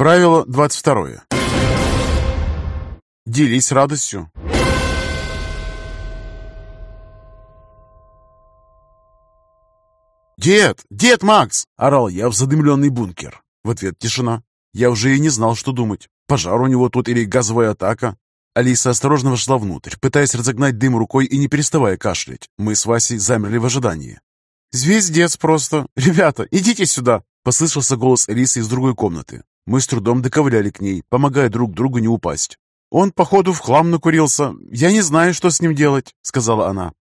Правило 22. Делись радостью. «Дед! Дед Макс!» – орал я в задымленный бункер. В ответ тишина. Я уже и не знал, что думать. Пожар у него тут или газовая атака. Алиса осторожно вошла внутрь, пытаясь разогнать дым рукой и не переставая кашлять. Мы с Васей замерли в ожидании. «Звездец просто! Ребята, идите сюда!» Послышался голос Алисы из другой комнаты. Мы с трудом доковыляли к ней, помогая друг другу не упасть. «Он, походу, в хлам накурился. Я не знаю, что с ним делать», — сказала она.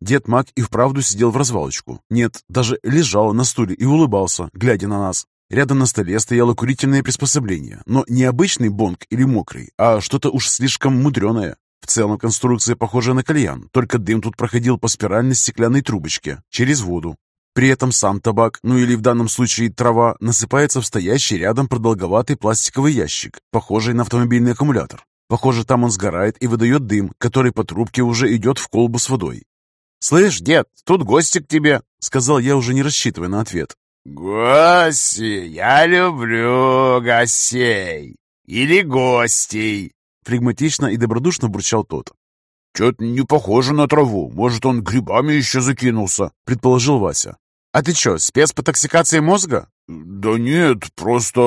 Дед Мак и вправду сидел в развалочку. Нет, даже лежал на стуле и улыбался, глядя на нас. Рядом на столе стояло курительное приспособление, но не обычный бонг или мокрый, а что-то уж слишком мудреное. В целом конструкция похожа на кальян, только дым тут проходил по спиральной стеклянной трубочке, через воду. При этом сам табак, ну или в данном случае трава, насыпается в стоящий рядом продолговатый пластиковый ящик, похожий на автомобильный аккумулятор. Похоже, там он сгорает и выдает дым, который по трубке уже идет в колбу с водой. «Слышь, дед, тут гости к тебе», — сказал я, уже не рассчитывая на ответ. «Гости! Я люблю гостей! Или гостей!» Флегматично и добродушно бурчал тот. «Чё-то не похоже на траву. Может, он грибами еще закинулся», — предположил Вася. «А ты что, спец по токсикации мозга?» «Да нет, просто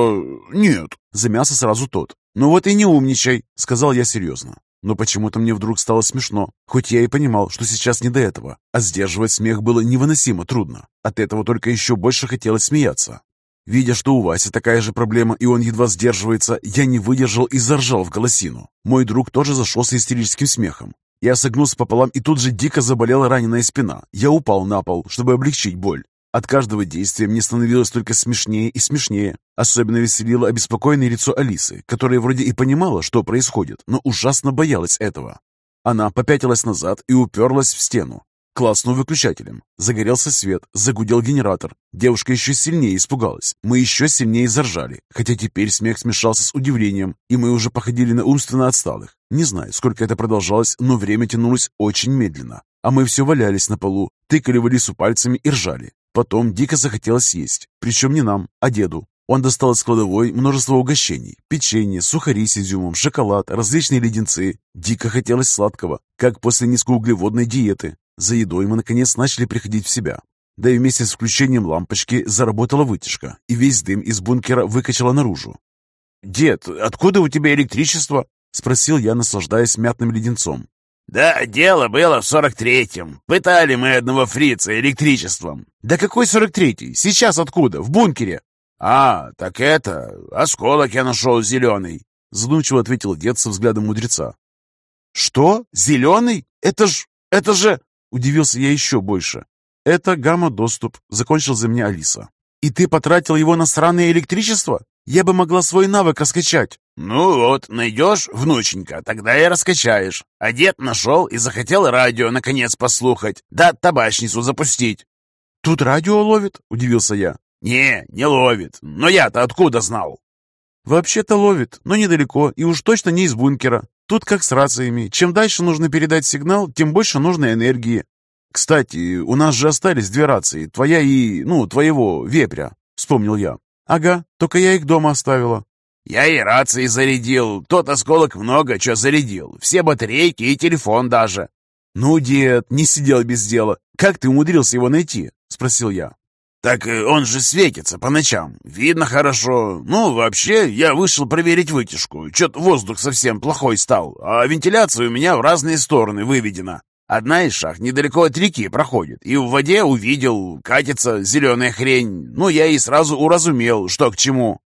нет», — замялся сразу тот. «Ну вот и не умничай», — сказал я серьезно. Но почему-то мне вдруг стало смешно, хоть я и понимал, что сейчас не до этого. А сдерживать смех было невыносимо трудно. От этого только еще больше хотелось смеяться. Видя, что у Васи такая же проблема, и он едва сдерживается, я не выдержал и заржал в голосину. Мой друг тоже зашелся истерическим смехом. Я согнулся пополам, и тут же дико заболела раненая спина. Я упал на пол, чтобы облегчить боль. От каждого действия мне становилось только смешнее и смешнее. Особенно веселило обеспокоенное лицо Алисы, которая вроде и понимала, что происходит, но ужасно боялась этого. Она попятилась назад и уперлась в стену. Класснул выключателем. Загорелся свет, загудел генератор. Девушка еще сильнее испугалась. Мы еще сильнее заржали, хотя теперь смех смешался с удивлением, и мы уже походили на умственно отсталых. Не знаю, сколько это продолжалось, но время тянулось очень медленно. А мы все валялись на полу, тыкали в Алису пальцами и ржали. Потом дико захотелось есть, причем не нам, а деду. Он достал из кладовой множество угощений. Печенье, сухари с изюмом, шоколад, различные леденцы. Дико хотелось сладкого, как после низкоуглеводной диеты. За едой мы, наконец, начали приходить в себя. Да и вместе с включением лампочки заработала вытяжка, и весь дым из бункера выкачала наружу. «Дед, откуда у тебя электричество?» — спросил я, наслаждаясь мятным леденцом. «Да, дело было в сорок третьем. Пытали мы одного фрица электричеством». «Да какой сорок третий? Сейчас откуда? В бункере?» «А, так это... Осколок я нашел зеленый», — задумчиво ответил дед со взглядом мудреца. «Что? Зеленый? Это ж... Это же...» Удивился я еще больше. «Это гамма-доступ», — закончил за меня Алиса. «И ты потратил его на сраное электричество? Я бы могла свой навык раскачать». «Ну вот, найдешь, внученька, тогда и раскачаешь. А дед нашел и захотел радио наконец послухать, да табачницу запустить». «Тут радио ловит?» — удивился я. «Не, не ловит. Но я-то откуда знал?» «Вообще-то ловит, но недалеко, и уж точно не из бункера. Тут как с рациями. Чем дальше нужно передать сигнал, тем больше нужно энергии. Кстати, у нас же остались две рации, твоя и, ну, твоего вепря», — вспомнил я. «Ага, только я их дома оставила». «Я и рации зарядил. Тот осколок много что зарядил. Все батарейки и телефон даже». «Ну, дед, не сидел без дела. Как ты умудрился его найти?» — спросил я. «Так э, он же светится по ночам. Видно хорошо. Ну, вообще, я вышел проверить вытяжку. Чё-то воздух совсем плохой стал, а вентиляция у меня в разные стороны выведена. Одна из шахт недалеко от реки проходит, и в воде увидел, катится зеленая хрень. Ну, я и сразу уразумел, что к чему».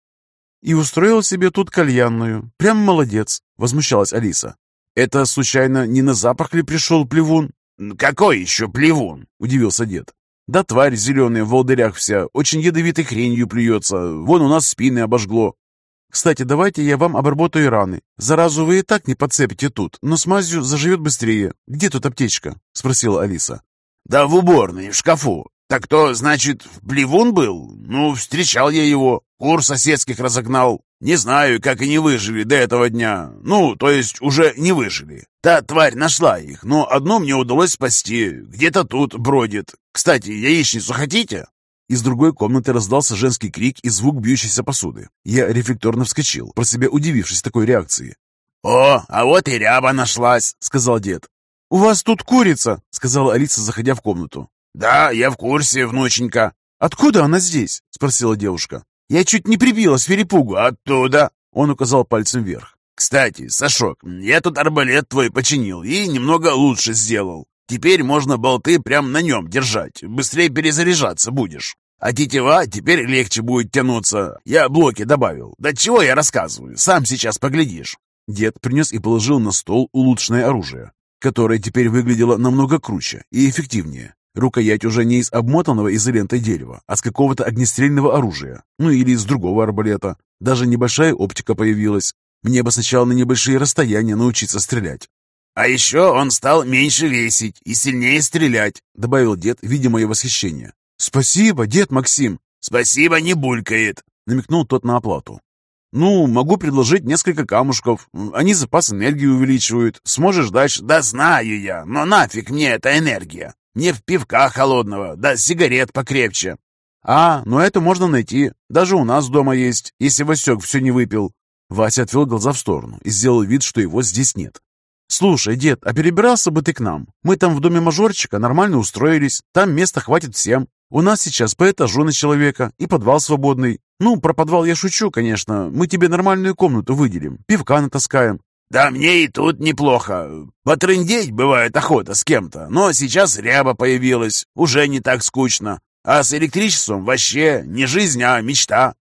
«И устроил себе тут кальянную. Прям молодец», — возмущалась Алиса. «Это, случайно, не на запах ли пришел плевун?» «Какой еще плевун?» — удивился дед. «Да тварь зеленая в волдырях вся, очень ядовитой хренью плюется. Вон у нас спины обожгло. Кстати, давайте я вам обработаю раны. Заразу вы и так не подцепите тут, но с мазью заживет быстрее. Где тут аптечка?» — спросила Алиса. «Да в уборной, в шкафу. Так то, значит, плевун был? Ну, встречал я его. Кур соседских разогнал. Не знаю, как они выжили до этого дня. Ну, то есть уже не выжили. Та тварь нашла их, но одну мне удалось спасти. Где-то тут бродит. Кстати, яичницу хотите?» Из другой комнаты раздался женский крик и звук бьющейся посуды. Я рефлекторно вскочил, про себя удивившись такой реакции. «О, а вот и ряба нашлась», — сказал дед. «У вас тут курица», — сказала Алиса, заходя в комнату. «Да, я в курсе, внученька». «Откуда она здесь?» — спросила девушка. «Я чуть не прибила с перепугу». «Оттуда», — он указал пальцем вверх. «Кстати, Сашок, я тут арбалет твой починил и немного лучше сделал. Теперь можно болты прямо на нем держать, быстрее перезаряжаться будешь. А тетива теперь легче будет тянуться. Я блоки добавил. Да чего я рассказываю, сам сейчас поглядишь». Дед принес и положил на стол улучшенное оружие, которое теперь выглядело намного круче и эффективнее. Рукоять уже не из обмотанного изолентой дерева, а с какого-то огнестрельного оружия, ну или из другого арбалета. Даже небольшая оптика появилась. Мне бы сначала на небольшие расстояния научиться стрелять. «А еще он стал меньше весить и сильнее стрелять», — добавил дед, видя мое восхищение. «Спасибо, дед Максим!» «Спасибо, не булькает!» — намекнул тот на оплату. «Ну, могу предложить несколько камушков. Они запас энергии увеличивают. Сможешь дальше?» «Да знаю я, но нафиг мне эта энергия! Не в пивка холодного, да сигарет покрепче!» «А, ну это можно найти. Даже у нас дома есть, если Васек все не выпил». Вася отвел глаза в сторону и сделал вид, что его здесь нет. «Слушай, дед, а перебирался бы ты к нам? Мы там в доме мажорчика нормально устроились, там места хватит всем. У нас сейчас по этажу на человека и подвал свободный. Ну, про подвал я шучу, конечно. Мы тебе нормальную комнату выделим, пивка натаскаем». «Да мне и тут неплохо. Потрындеть бывает охота с кем-то, но сейчас ряба появилась, уже не так скучно. А с электричеством вообще не жизнь, а мечта».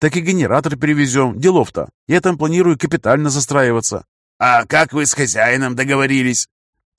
«Так и генератор перевезем, делов-то. Я там планирую капитально застраиваться. «А как вы с хозяином договорились?»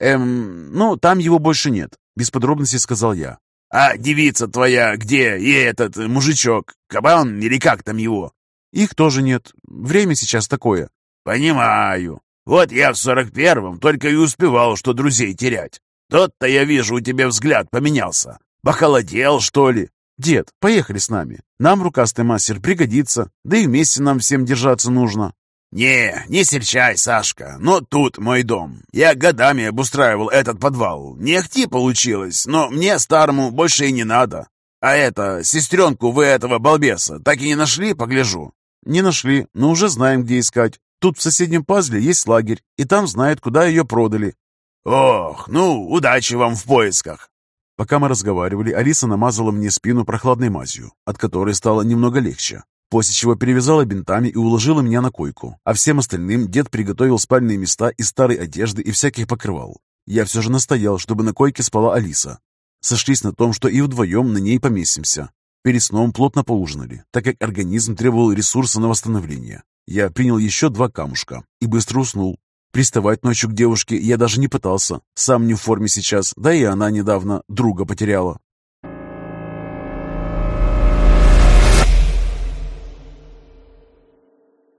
«Эм, ну, там его больше нет», — без подробностей сказал я. «А девица твоя где? И этот мужичок? Кабан или как там его?» «Их тоже нет. Время сейчас такое». «Понимаю. Вот я в сорок первом только и успевал, что друзей терять. Тот-то, я вижу, у тебя взгляд поменялся. Похолодел, что ли?» «Дед, поехали с нами. Нам рукастый мастер пригодится, да и вместе нам всем держаться нужно». «Не, не серчай, Сашка, но тут мой дом. Я годами обустраивал этот подвал. Не ахти получилось, но мне, старому, больше и не надо. А это, сестренку вы этого балбеса так и не нашли, погляжу?» «Не нашли, но уже знаем, где искать. Тут в соседнем пазле есть лагерь, и там знают, куда ее продали». «Ох, ну, удачи вам в поисках!» Пока мы разговаривали, Алиса намазала мне спину прохладной мазью, от которой стало немного легче после чего перевязала бинтами и уложила меня на койку, а всем остальным дед приготовил спальные места из старой одежды и всяких покрывал. Я все же настоял, чтобы на койке спала Алиса. Сошлись на том, что и вдвоем на ней поместимся. Перед сном плотно поужинали, так как организм требовал ресурса на восстановление. Я принял еще два камушка и быстро уснул. Приставать ночью к девушке я даже не пытался. Сам не в форме сейчас, да и она недавно друга потеряла.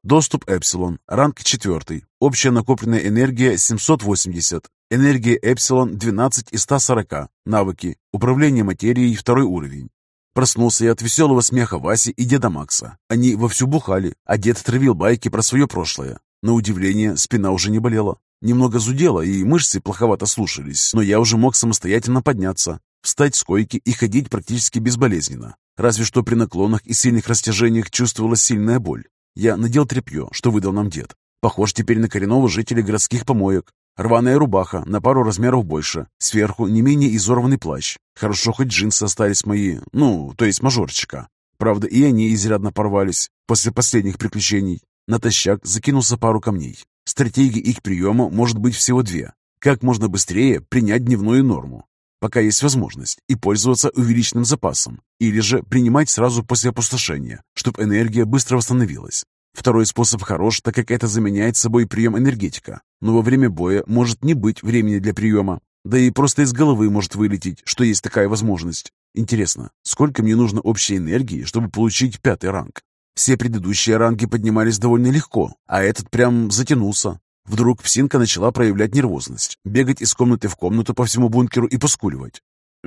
Доступ Эпсилон. Ранг 4. Общая накопленная энергия 780. Энергия Эпсилон 12 из 140. Навыки. Управление материей второй уровень. Проснулся я от веселого смеха Васи и деда Макса. Они вовсю бухали, а дед травил байки про свое прошлое. На удивление, спина уже не болела. Немного зудела, и мышцы плоховато слушались, но я уже мог самостоятельно подняться, встать с койки и ходить практически безболезненно. Разве что при наклонах и сильных растяжениях чувствовалась сильная боль. Я надел тряпье, что выдал нам дед. Похож теперь на коренного жителя городских помоек. Рваная рубаха, на пару размеров больше. Сверху не менее изорванный плащ. Хорошо, хоть джинсы остались мои, ну, то есть мажорчика. Правда, и они изрядно порвались после последних приключений. Натощак закинулся пару камней. Стратегии их приема может быть всего две. Как можно быстрее принять дневную норму, пока есть возможность, и пользоваться увеличенным запасом, или же принимать сразу после опустошения, чтобы энергия быстро восстановилась. Второй способ хорош, так как это заменяет собой прием энергетика, но во время боя может не быть времени для приема, да и просто из головы может вылететь, что есть такая возможность. Интересно, сколько мне нужно общей энергии, чтобы получить пятый ранг? Все предыдущие ранги поднимались довольно легко, а этот прям затянулся. Вдруг псинка начала проявлять нервозность, бегать из комнаты в комнату по всему бункеру и поскуливать.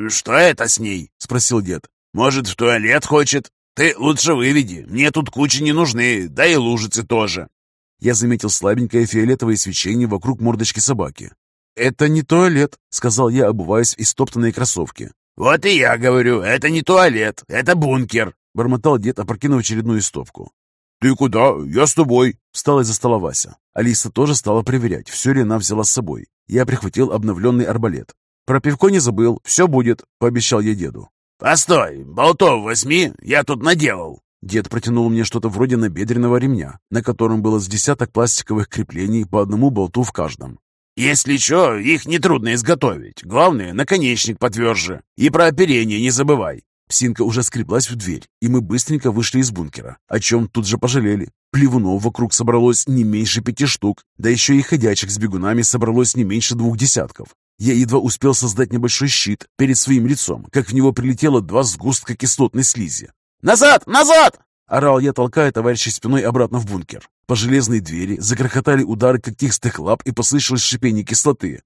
«Что это с ней?» — спросил дед. «Может, в туалет хочет? Ты лучше выведи, мне тут кучи не нужны, да и лужицы тоже». Я заметил слабенькое фиолетовое свечение вокруг мордочки собаки. «Это не туалет», — сказал я, обуваясь в истоптанные кроссовки. «Вот и я говорю, это не туалет, это бункер!» Бормотал дед, опрокинув очередную стопку. «Ты куда? Я с тобой!» Встала из-за стола Вася. Алиса тоже стала проверять, все ли она взяла с собой. Я прихватил обновленный арбалет. «Про пивко не забыл, все будет», — пообещал я деду. «Постой, болтов возьми, я тут наделал!» Дед протянул мне что-то вроде набедренного ремня, на котором было с десяток пластиковых креплений по одному болту в каждом. «Если что, их нетрудно изготовить. Главное, наконечник потверже. И про оперение не забывай». Псинка уже скреблась в дверь, и мы быстренько вышли из бункера, о чем тут же пожалели. Плевунов вокруг собралось не меньше пяти штук, да еще и ходячих с бегунами собралось не меньше двух десятков. Я едва успел создать небольшой щит перед своим лицом, как в него прилетело два сгустка кислотной слизи. «Назад! Назад!» — орал я, толкая товарища спиной обратно в бункер. По железной двери загрохотали удары когтистых лап и послышалось шипение кислоты.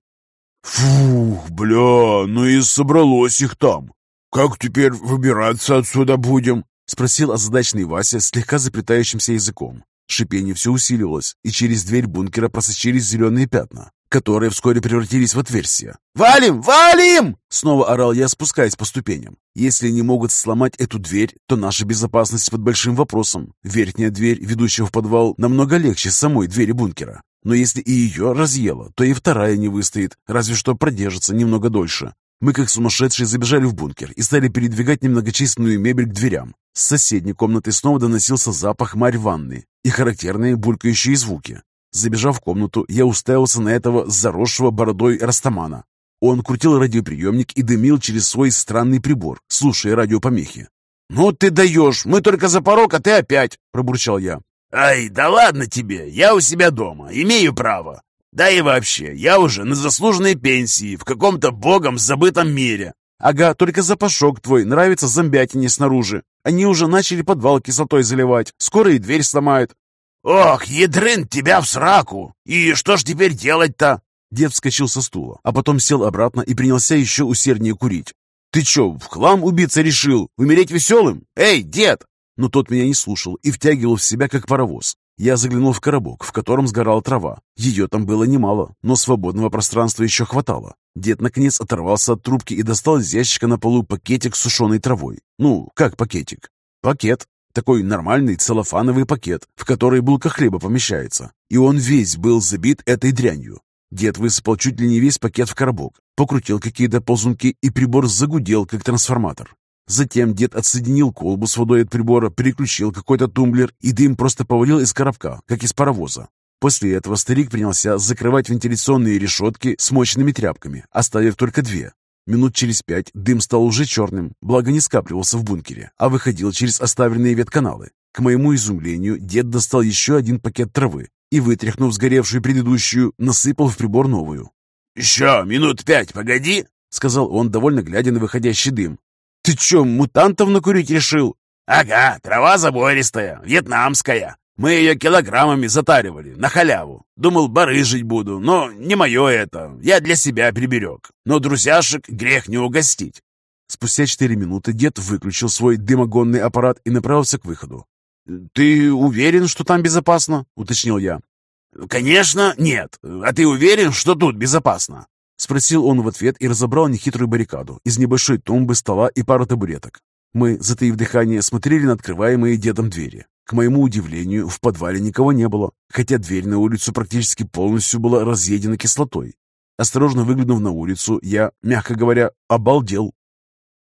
«Фух, бля, ну и собралось их там. Как теперь выбираться отсюда будем?» — спросил озадачный Вася слегка заплетающимся языком. Шипение все усиливалось, и через дверь бункера просочились зеленые пятна которые вскоре превратились в отверстия. «Валим! Валим!» Снова орал я, спускаясь по ступеням. Если не могут сломать эту дверь, то наша безопасность под большим вопросом. Верхняя дверь, ведущая в подвал, намного легче самой двери бункера. Но если и ее разъело, то и вторая не выстоит, разве что продержится немного дольше. Мы, как сумасшедшие, забежали в бункер и стали передвигать немногочисленную мебель к дверям. С соседней комнаты снова доносился запах марь ванны и характерные булькающие звуки. Забежав в комнату, я уставился на этого заросшего бородой растамана. Он крутил радиоприемник и дымил через свой странный прибор, слушая радиопомехи. «Ну ты даешь! Мы только за порог, а ты опять!» – пробурчал я. «Ай, да ладно тебе! Я у себя дома, имею право! Да и вообще, я уже на заслуженной пенсии в каком-то богом забытом мире!» «Ага, только запашок твой нравится зомбятине снаружи. Они уже начали подвал кислотой заливать. Скоро и дверь сломают. «Ох, ядрын тебя в сраку! И что ж теперь делать-то?» Дед вскочил со стула, а потом сел обратно и принялся еще усерднее курить. «Ты че, в хлам убиться решил? Умереть веселым? Эй, дед!» Но тот меня не слушал и втягивал в себя, как паровоз. Я заглянул в коробок, в котором сгорала трава. Ее там было немало, но свободного пространства еще хватало. Дед, наконец, оторвался от трубки и достал из ящика на полу пакетик с сушеной травой. Ну, как пакетик? Пакет. Такой нормальный целлофановый пакет, в который булка хлеба помещается. И он весь был забит этой дрянью. Дед высыпал чуть ли не весь пакет в коробок, покрутил какие-то ползунки, и прибор загудел, как трансформатор. Затем дед отсоединил колбу с водой от прибора, переключил какой-то тумблер, и дым просто повалил из коробка, как из паровоза. После этого старик принялся закрывать вентиляционные решетки смоченными тряпками, оставив только две. Минут через пять дым стал уже черным, благо не скапливался в бункере, а выходил через оставленные ветканалы. К моему изумлению, дед достал еще один пакет травы и, вытряхнув сгоревшую предыдущую, насыпал в прибор новую. «Еще минут пять, погоди!» — сказал он, довольно глядя на выходящий дым. «Ты че, мутантов накурить решил?» «Ага, трава забористая, вьетнамская. Мы ее килограммами затаривали, на халяву. Думал, барыжить буду, но не мое это. Я для себя приберег. Но друзьяшек грех не угостить. Спустя четыре минуты дед выключил свой дымогонный аппарат и направился к выходу. «Ты уверен, что там безопасно?» — уточнил я. «Конечно, нет. А ты уверен, что тут безопасно?» Спросил он в ответ и разобрал нехитрую баррикаду из небольшой тумбы, стола и пары табуреток. Мы, затаив дыхание, смотрели на открываемые дедом двери. К моему удивлению, в подвале никого не было, хотя дверь на улицу практически полностью была разъедена кислотой. Осторожно выглянув на улицу, я, мягко говоря, обалдел.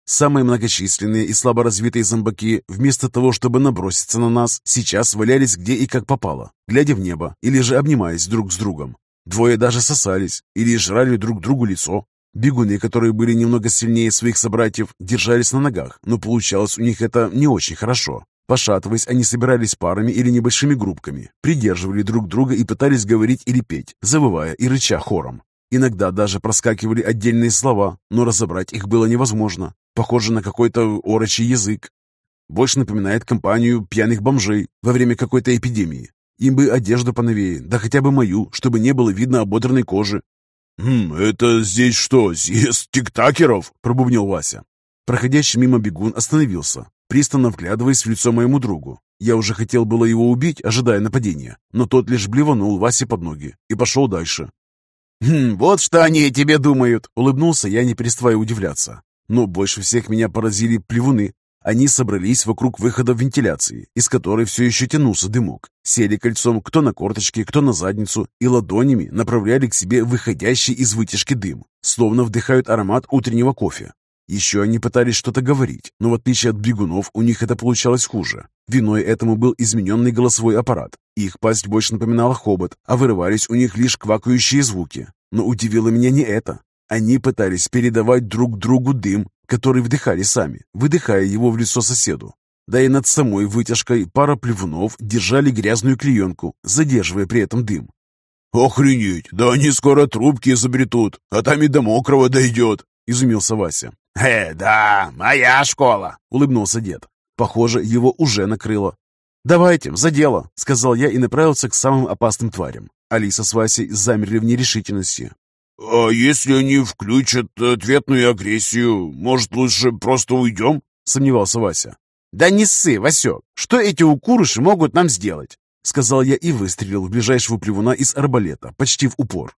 Самые многочисленные и слаборазвитые зомбаки, вместо того, чтобы наброситься на нас, сейчас валялись где и как попало, глядя в небо или же обнимаясь друг с другом. Двое даже сосались или жрали друг другу лицо. Бегуны, которые были немного сильнее своих собратьев, держались на ногах, но получалось у них это не очень хорошо. Пошатываясь, они собирались парами или небольшими группками, придерживали друг друга и пытались говорить или петь, завывая и рыча хором. Иногда даже проскакивали отдельные слова, но разобрать их было невозможно. Похоже на какой-то орочий язык. Больше напоминает компанию пьяных бомжей во время какой-то эпидемии. Им бы одежду поновее, да хотя бы мою, чтобы не было видно ободранной кожи. «Хм, это здесь что, съезд тиктакеров?» – пробубнил Вася. Проходящий мимо бегун остановился, пристально вглядываясь в лицо моему другу. Я уже хотел было его убить, ожидая нападения, но тот лишь блеванул Васе под ноги и пошел дальше. «Хм, вот что они о тебе думают!» — улыбнулся я, не переставая удивляться. Но больше всех меня поразили плевуны. Они собрались вокруг выхода вентиляции, из которой все еще тянулся дымок. Сели кольцом кто на корточке, кто на задницу, и ладонями направляли к себе выходящий из вытяжки дым, словно вдыхают аромат утреннего кофе. Еще они пытались что-то говорить, но в отличие от бегунов, у них это получалось хуже. Виной этому был измененный голосовой аппарат. Их пасть больше напоминала хобот, а вырывались у них лишь квакающие звуки. Но удивило меня не это. Они пытались передавать друг другу дым, который вдыхали сами, выдыхая его в лицо соседу. Да и над самой вытяжкой пара плевунов держали грязную клеенку, задерживая при этом дым. «Охренеть! Да они скоро трубки изобретут, а там и до мокрого дойдет!» — изумился Вася. «Э, да, моя школа!» — улыбнулся дед. Похоже, его уже накрыло. «Давайте, за дело!» — сказал я и направился к самым опасным тварям. Алиса с Васей замерли в нерешительности. «А если они включат ответную агрессию, может, лучше просто уйдем?» — сомневался Вася. «Да не ссы, Васек! Что эти укурыши могут нам сделать?» — сказал я и выстрелил в ближайшего плевуна из арбалета, почти в упор.